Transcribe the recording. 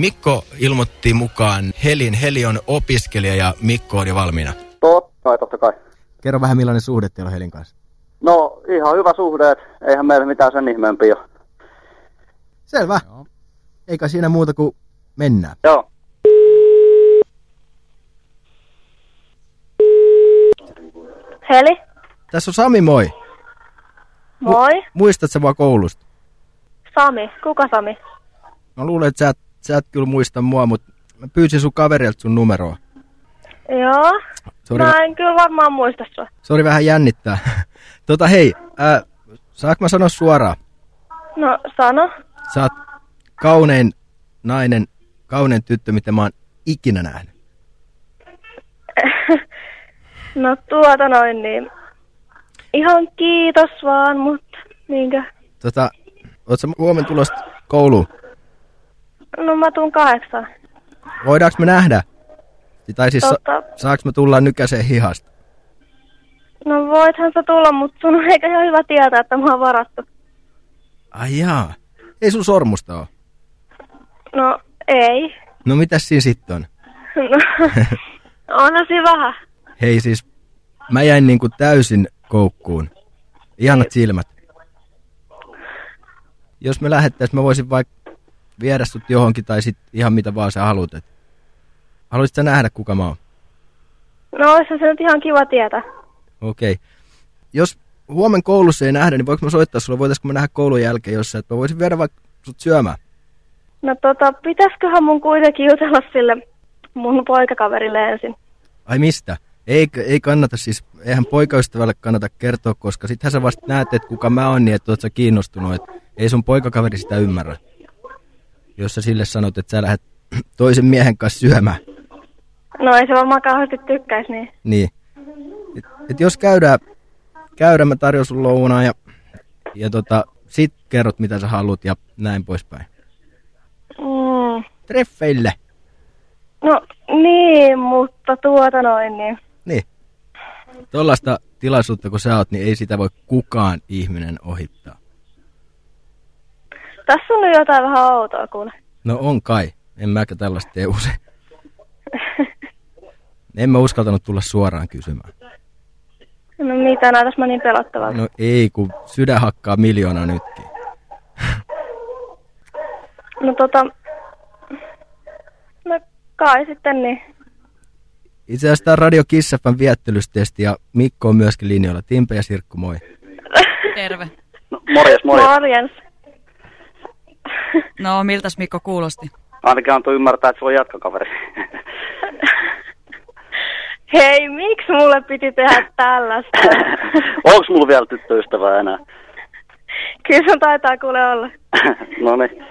Mikko ilmoitti mukaan Helin. Heli on opiskelija ja Mikko on jo valmiina. Totta kai, totta kai. Kerro vähän millainen suhde teillä on Helin kanssa. No ihan hyvä suhde, et eihän meillä mitään sen ihmeempiä ole. Selvä. Joo. Eikä siinä muuta kuin mennään. Joo. Heli? Tässä on Sami, moi. Moi. Mu muistatko vaan koulusta? Sami. Kuka Sami? Mä luulen, että sä et, sä et kyllä muista mua, mutta mä pyysin sun kaverilta sun numeroa. Joo. Sorry. Mä en kyllä varmaan muista sua. Sori vähän jännittää. tota hei, ää, saanko mä sanoa suoraan? No, sano. Sä oot kaunein nainen, kaunein tyttö, mitä mä oon ikinä nähnyt. no tuota noin niin. Ihan kiitos vaan, mutta niinkö? Tota, oot sä huomen tulosta kouluun? No mä tuun kahdeksan. Voidaanko me nähdä? Tai siis sa saaks me tulla nykäiseen hihasta? No voithan sä tulla, mutta sun on eikä ihan hyvä tietää, että mä oon varattu. Ai jaa. Ei sun sormusta oo? No ei. No mitäs siinä sitten on? No, onhan siinä vähän. Hei siis, mä jäin niinku täysin koukkuun. Ihanat silmät. Jos me lähettäis, mä voisin vaikka viedä sut johonkin tai sit ihan mitä vaan sä haluat. Haluaisit sä nähdä kuka mä oon? No olisi se nyt ihan kiva tietää. Okei. Okay. Jos huomen koulussa ei nähdä, niin voiko mä soittaa sulle? Voitaisko mä nähdä koulun jälkeen jossain, että mä voisin viedä vaikka sut syömään? No tota, pitäisiköhän mun kuitenkin jutella sille mun poikakaverille ensin. Ai mistä? Ei, ei kannata siis, eihän poikaystävälle kannata kertoa, koska sittenhän sä vasta näet, että kuka mä oon, niin että oot sä kiinnostunut, että ei sun poikakaveri sitä ymmärrä. Jos sä sille sanot, että sä lähdet toisen miehen kanssa syömään. No ei se varmaan kauheasti tykkäisi niin. Niin. Et, et jos käydään, käydään mä tarjoan sun lounaa ja, ja tota, sit kerrot mitä sä haluat ja näin poispäin. Mm. Treffeille. No niin, mutta tuota noin niin. Niin. Tuollaista tilaisuutta kun sä oot, niin ei sitä voi kukaan ihminen ohittaa. Tässä on nyt jotain vähän outoa kuule. No on kai. En mäkä tällaista tee usein. En mä uskaltanut tulla suoraan kysymään. No mitä, näytäs mä niin pelottavaa. No ei, kun sydän hakkaa miljoona nytkin. no tota, no kai sitten niin. Itse asiassa tämä Radio Kissafan viettelystesti ja Mikko on myöskin linjoilla. Timpe ja Sirkku, moi. Terve. No, morjes, morjes. Morjens. No, miltäs Mikko kuulosti? Ainakin antoi ymmärtää, että se on jatkakaveri. Hei, miksi mulle piti tehdä tällaista? Onks mulla vielä tyttöystävää enää? Kyllä sun taitaa kuule olla. no niin.